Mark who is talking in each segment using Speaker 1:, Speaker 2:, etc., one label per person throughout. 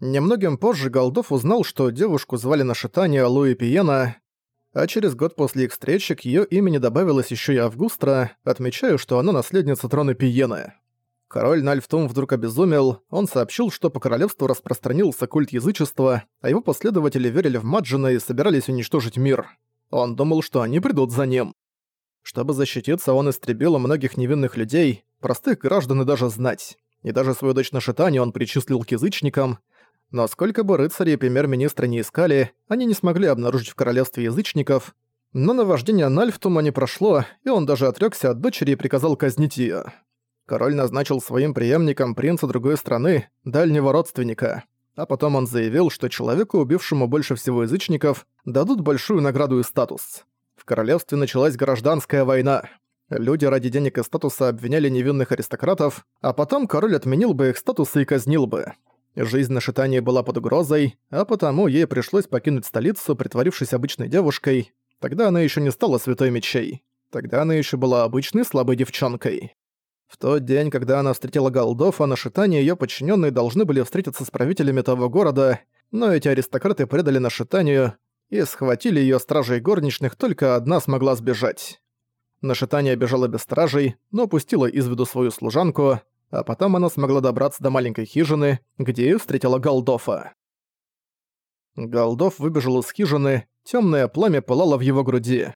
Speaker 1: Немногим позже Голдов узнал, что девушку звали на шитание Луи Пиена, а через год после их встречи к её имени добавилась ещё и Августра, отмечая, что она наследница трона Пиены. Король Нальфтум вдруг обезумел, он сообщил, что по королевству распространился культ язычества, а его последователи верили в Маджина и собирались уничтожить мир. Он думал, что они придут за ним. Чтобы защититься, он истребил многих невинных людей, простых граждан и даже знать. И даже свою дочь на шитане он причислил к язычникам, но сколько бы рыцари и премьер-министра не искали, они не смогли обнаружить в королевстве язычников, но наваждение Нальфтума не прошло, и он даже отрёкся от дочери и приказал казнить её. Король назначил своим преемником принца другой страны, дальнего родственника. А потом он заявил, что человеку, убившему больше всего язычников, дадут большую награду и статус. В королевстве началась гражданская война. Люди ради денег и статуса обвиняли невинных аристократов, а потом король отменил бы их статусы и казнил бы. Жизнь на Шитании была под угрозой, а потому ей пришлось покинуть столицу, притворившись обычной девушкой. Тогда она еще не стала святой мечей. Тогда она еще была обычной слабой девчонкой. В тот день, когда она встретила Голдова, на Шитане ее подчиненные должны были встретиться с правителями того города, но эти аристократы предали на Шитанию и схватили ее стражей горничных, только одна смогла сбежать. Нашитание бежала без стражей, но пустила из виду свою служанку, а потом она смогла добраться до маленькой хижины, где ее встретила Голдофа. Голдов выбежал из хижины, темное пламя пылало в его груди.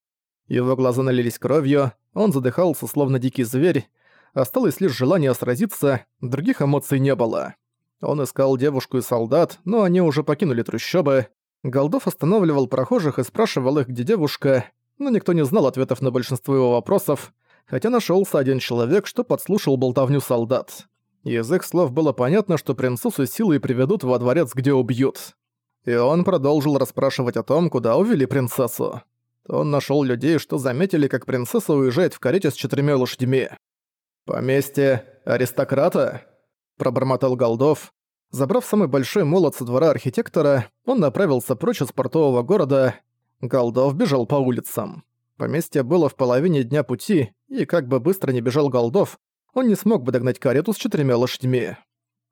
Speaker 1: Его глаза налились кровью, он задыхался, словно дикий зверь, осталось лишь желание сразиться, других эмоций не было. Он искал девушку и солдат, но они уже покинули трущобы. Голдов останавливал прохожих и спрашивал их, где девушка, но никто не знал ответов на большинство его вопросов, хотя нашелся один человек, что подслушал болтовню солдат. Из их слов было понятно, что принцессу силой приведут во дворец, где убьют. И он продолжил расспрашивать о том, куда увели принцессу. Он нашел людей, что заметили, как принцесса уезжает в карете с четырьмя лошадьми. «Поместье аристократа?» – пробормотал Голдов. Забрав самый большой молот со двора архитектора, он направился прочь из портового города. Голдов бежал по улицам. Поместье было в половине дня пути, и как бы быстро не бежал Голдов, он не смог бы догнать карету с четырьмя лошадьми.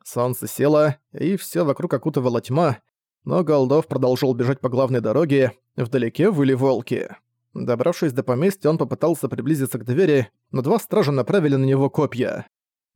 Speaker 1: Солнце село, и все вокруг окутывала тьма, но Голдов продолжил бежать по главной дороге, вдалеке выли волки. Добравшись до поместья, он попытался приблизиться к двери, но два стража направили на него копья.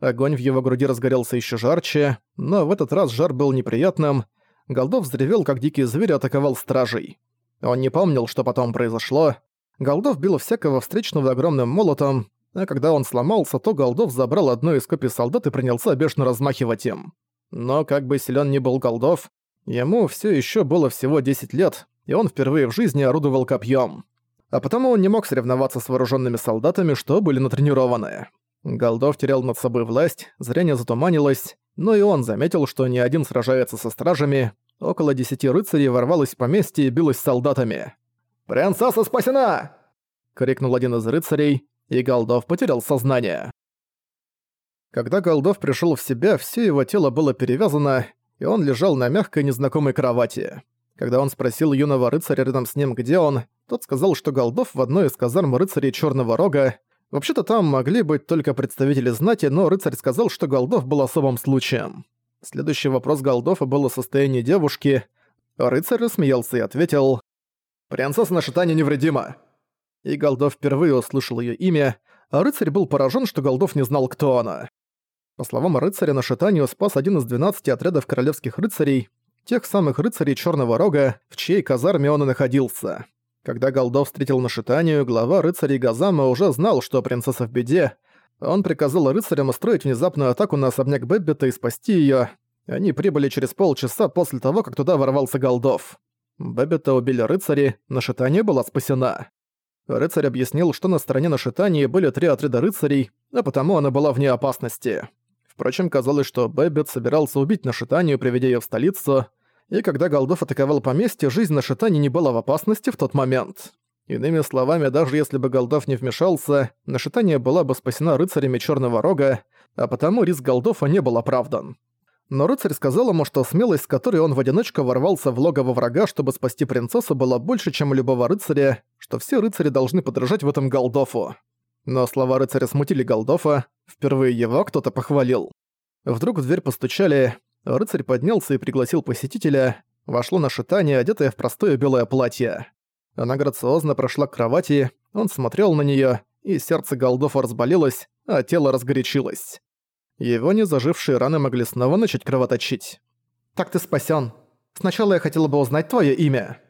Speaker 1: Огонь в его груди разгорелся еще жарче, но в этот раз жар был неприятным. Голдов взревел, как дикий зверь атаковал стражей. Он не помнил, что потом произошло, Голдов бил всякого встречного огромным молотом, а когда он сломался, то Голдов забрал одну из копий солдат и принялся бешено размахивать им. Но как бы силен ни был Голдов, ему все еще было всего 10 лет, и он впервые в жизни орудовал копьем. А потому он не мог соревноваться с вооруженными солдатами, что были натренированы. Голдов терял над собой власть, зрение затуманилось, но и он заметил, что ни один сражается со стражами, около десяти рыцарей ворвалось в поместье и билось с солдатами. «Принцесса спасена!» — крикнул один из рыцарей, и Голдов потерял сознание. Когда Голдов пришел в себя, все его тело было перевязано, и он лежал на мягкой незнакомой кровати. Когда он спросил юного рыцаря рядом с ним, где он, тот сказал, что Голдов в одной из казарм рыцарей Черного Рога. Вообще-то там могли быть только представители знати, но рыцарь сказал, что Голдов был особым случаем. Следующий вопрос Голдова был о состоянии девушки. Рыцарь рассмеялся и ответил, «Принцесса на шитане невредима!» И Голдов впервые услышал ее имя, а рыцарь был поражен, что Голдов не знал, кто она. По словам рыцаря, на шитанию спас один из 12 отрядов королевских рыцарей, тех самых рыцарей Черного Рога, в чьей казарме он и находился. Когда Голдов встретил на шитанию, глава рыцарей Газама уже знал, что принцесса в беде. Он приказал рыцарям устроить внезапную атаку на особняк Бэббита и спасти ее. Они прибыли через полчаса после того, как туда ворвался Голдов. Бэббита убили рыцари, Нашитания была спасена. Рыцарь объяснил, что на стороне Нашитании были три отряда рыцарей, а потому она была вне опасности. Впрочем, казалось, что Бэббит собирался убить Нашитанию, приведя её в столицу, и когда Голдов атаковал поместье, жизнь Нашитани не была в опасности в тот момент. Иными словами, даже если бы Голдов не вмешался, Нашитания была бы спасена рыцарями Чёрного Рога, а потому риск Голдофа не был оправдан но рыцарь сказал ему, что смелость, с которой он в одиночку ворвался в логово врага, чтобы спасти принцессу, была больше, чем у любого рыцаря, что все рыцари должны подражать в этом Голдофу. Но слова рыцаря смутили Голдофа, впервые его кто-то похвалил. Вдруг в дверь постучали, Рыцарь поднялся и пригласил посетителя. Вошло на шитание, одетое в простое белое платье. Она грациозно прошла к кровати, он смотрел на неё, и сердце Голдофа разболелось, а тело разгорячилось. Его незажившие раны могли снова начать кровоточить. «Так ты спасён. Сначала я хотела бы узнать твоё имя».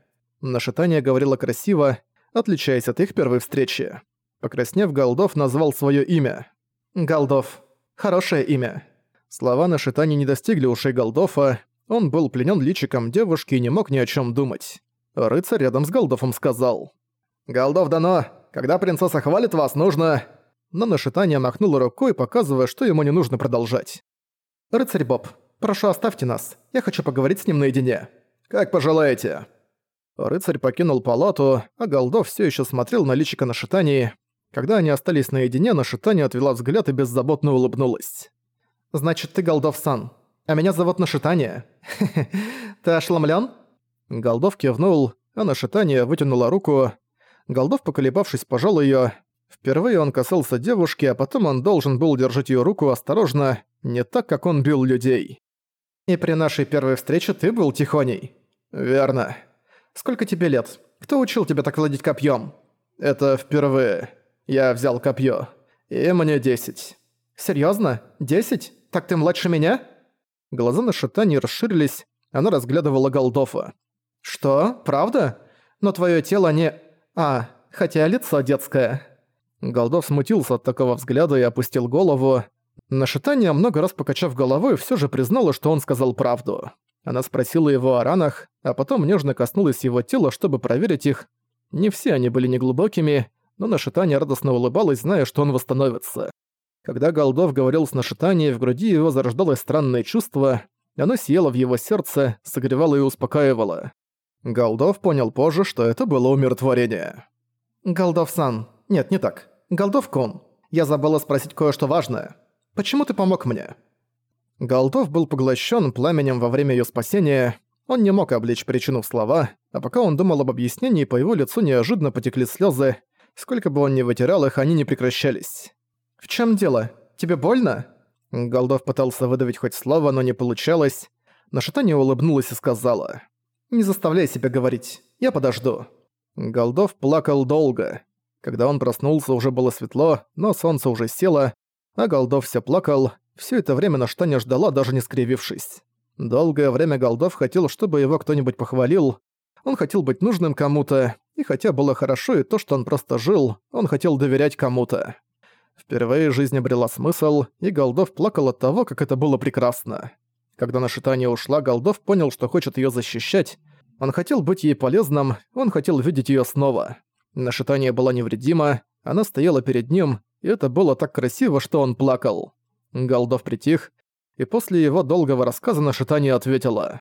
Speaker 1: Нашитание говорило красиво, отличаясь от их первой встречи. Покраснев, Голдов назвал своё имя. «Голдов. Хорошее имя». Слова Нашитани не достигли ушей Голдофа, он был пленён личиком девушки и не мог ни о чём думать. Рыцарь рядом с Голдофом сказал. «Голдов дано. Когда принцесса хвалит вас, нужно...» Но Нашитание махнула рукой, показывая, что ему не нужно продолжать. «Рыцарь Боб, прошу оставьте нас. Я хочу поговорить с ним наедине». «Как пожелаете». Рыцарь покинул палату, а Голдов все еще смотрел на личико на шитании. Когда они остались наедине, на шитание отвела взгляд и беззаботно улыбнулась. «Значит, ты Голдов-сан, а меня зовут Нашитание. Ты ошеломлен? Голдов кивнул, а Нашитание вытянула руку. Голдов, поколебавшись, пожал ее. Впервые он касался девушки, а потом он должен был держать ее руку осторожно, не так, как он бил людей. «И при нашей первой встрече ты был тихоней?» «Верно. Сколько тебе лет? Кто учил тебя так владеть копьем? «Это впервые. Я взял копье. И мне десять». Серьезно? Десять? Так ты младше меня?» Глаза на шатане расширились, она разглядывала Голдофа. «Что? Правда? Но твое тело не... А, хотя лицо детское». Голдов смутился от такого взгляда и опустил голову. Нашитание, много раз покачав головой, все же признала, что он сказал правду. Она спросила его о ранах, а потом нежно коснулась его тела, чтобы проверить их. Не все они были неглубокими, но Нашитание радостно улыбалась, зная, что он восстановится. Когда Голдов говорил с Нашитанием, в груди его зарождалось странное чувство, оно съело в его сердце, согревало и успокаивало. Голдов понял позже, что это было умиротворение. «Голдов-сан. Нет, не так. Голдов-кун. Я забыла спросить кое-что важное. Почему ты помог мне?» Голдов был поглощен пламенем во время ее спасения. Он не мог облечь причину в слова, а пока он думал об объяснении, по его лицу неожиданно потекли слезы. Сколько бы он ни вытирал их, они не прекращались. «В чем дело? Тебе больно?» Голдов пытался выдавить хоть слово, но не получалось. Но Шатания улыбнулась и сказала. «Не заставляй себя говорить. Я подожду». Голдов плакал долго. Когда он проснулся, уже было светло, но солнце уже село, а Голдов все плакал, все это время на штане ждала, даже не скривившись. Долгое время Голдов хотел, чтобы его кто-нибудь похвалил. Он хотел быть нужным кому-то, и хотя было хорошо и то, что он просто жил, он хотел доверять кому-то. Впервые жизнь обрела смысл, и Голдов плакал от того, как это было прекрасно. Когда Нашитание ушла, Голдов понял, что хочет ее защищать. Он хотел быть ей полезным, он хотел видеть ее снова. Нашитание была невредима, она стояла перед ним, и это было так красиво, что он плакал. Голдов притих, и после его долгого рассказа Нашитание ответила.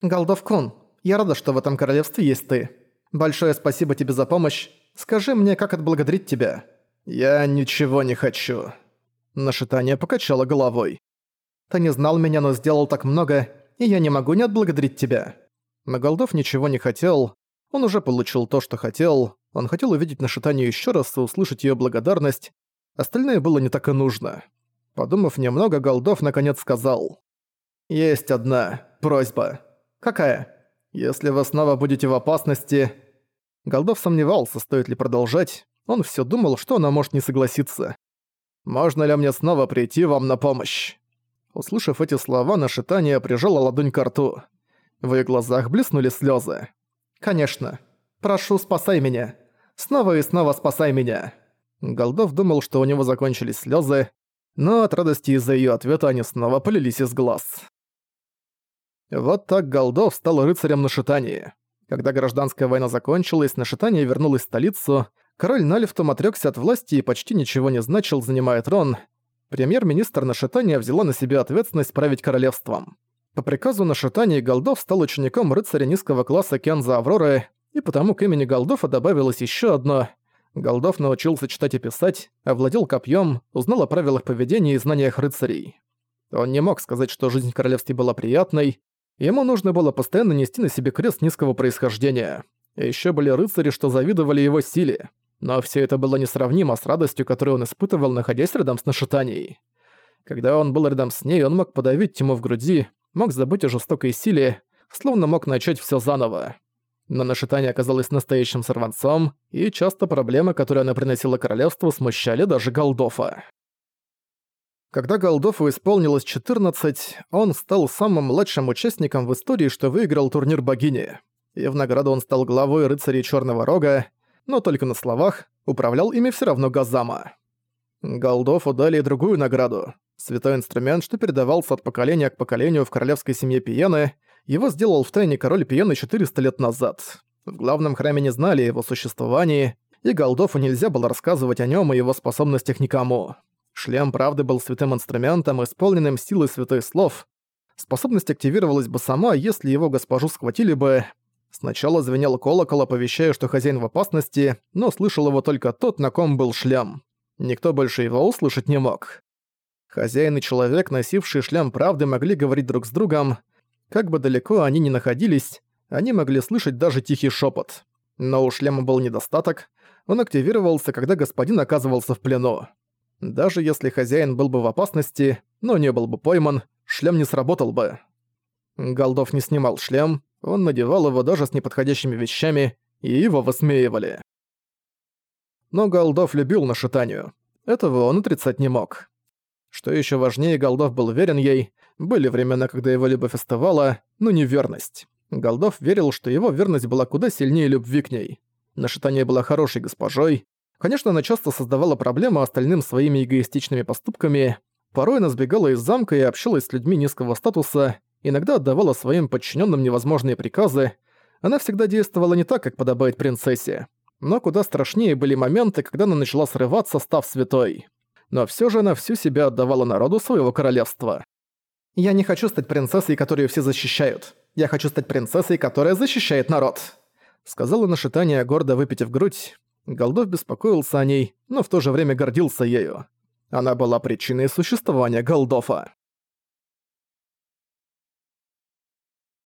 Speaker 1: «Голдов-кун, я рада, что в этом королевстве есть ты. Большое спасибо тебе за помощь. Скажи мне, как отблагодарить тебя?» «Я ничего не хочу». Нашитание покачало головой. «Ты не знал меня, но сделал так много, и я не могу не отблагодарить тебя». Но Голдов ничего не хотел. Он уже получил то, что хотел. Он хотел увидеть Нашитание еще раз и услышать ее благодарность. Остальное было не так и нужно. Подумав немного, Голдов наконец сказал. «Есть одна просьба». «Какая?» «Если вы снова будете в опасности...» Голдов сомневался, стоит ли продолжать. Он все думал, что она может не согласиться. «Можно ли мне снова прийти вам на помощь?» Услышав эти слова, Нашитание прижала ладонь к рту. В её глазах блеснули слезы. «Конечно. Прошу, спасай меня. Снова и снова спасай меня». Голдов думал, что у него закончились слезы, но от радости из-за её ответа они снова полились из глаз. Вот так Голдов стал рыцарем на Шитании. Когда гражданская война закончилась, на Шитание вернулась в столицу, король Налифтом отрёкся от власти и почти ничего не значил, занимая трон. Премьер-министр Нашитания взяла на себя ответственность править королевством. По приказу Нашитания Голдов стал учеником рыцаря низкого класса Кенза Авроры, и потому к имени Голдофа добавилось ещё одно – Голдов научился читать и писать, овладел копьем, узнал о правилах поведения и знаниях рыцарей. Он не мог сказать, что жизнь в королевстве была приятной, ему нужно было постоянно нести на себе крест низкого происхождения. Еще были рыцари, что завидовали его силе. Но все это было несравнимо с радостью, которую он испытывал, находясь рядом с Нашитанией. Когда он был рядом с ней, он мог подавить тьму в груди, мог забыть о жестокой силе, словно мог начать все заново. Но Нашитани оказалась настоящим сорванцом, и часто проблемы, которые она приносила королевству, смущали даже Голдофа. Когда Голдофу исполнилось 14, он стал самым младшим участником в истории, что выиграл турнир богини. И в награду он стал главой рыцарей Черного Рога, но только на словах, управлял ими все равно Газама. Голдофу дали и другую награду. Святой инструмент, что передавался от поколения к поколению в королевской семье Пиены, его сделал в тайне король Пиены 400 лет назад. В главном храме не знали его существовании, и Голдофу нельзя было рассказывать о нем и его способностях никому. Шлем правды был святым инструментом, исполненным силой святой слов. Способность активировалась бы сама, если его госпожу схватили бы. Сначала звенел колокол, оповещая, что хозяин в опасности, но слышал его только тот, на ком был шлем. Никто больше его услышать не мог. Хозяин и человек, носивший шлем правды, могли говорить друг с другом. Как бы далеко они ни находились, они могли слышать даже тихий шепот. Но у шлема был недостаток. Он активировался, когда господин оказывался в плену. Даже если хозяин был бы в опасности, но не был бы пойман, шлем не сработал бы. Голдов не снимал шлем, он надевал его даже с неподходящими вещами, и его высмеивали. Но Голдов любил нашитанию. Этого он отрицать не мог. Что еще важнее, Голдов был верен ей. Были времена, когда его любовь остывала, но не верность. Голдов верил, что его верность была куда сильнее любви к ней. Нашитание была хорошей госпожой. Конечно, она часто создавала проблемы остальным своими эгоистичными поступками. Порой она сбегала из замка и общалась с людьми низкого статуса, иногда отдавала своим подчиненным невозможные приказы. Она всегда действовала не так, как подобает принцессе. Но куда страшнее были моменты, когда она начала срываться, став святой. Но все же она всю себя отдавала народу своего королевства. «Я не хочу стать принцессой, которую все защищают. Я хочу стать принцессой, которая защищает народ», сказала нашитание, гордо выпитив грудь. Голдов беспокоился о ней, но в то же время гордился ею. Она была причиной существования Голдофа.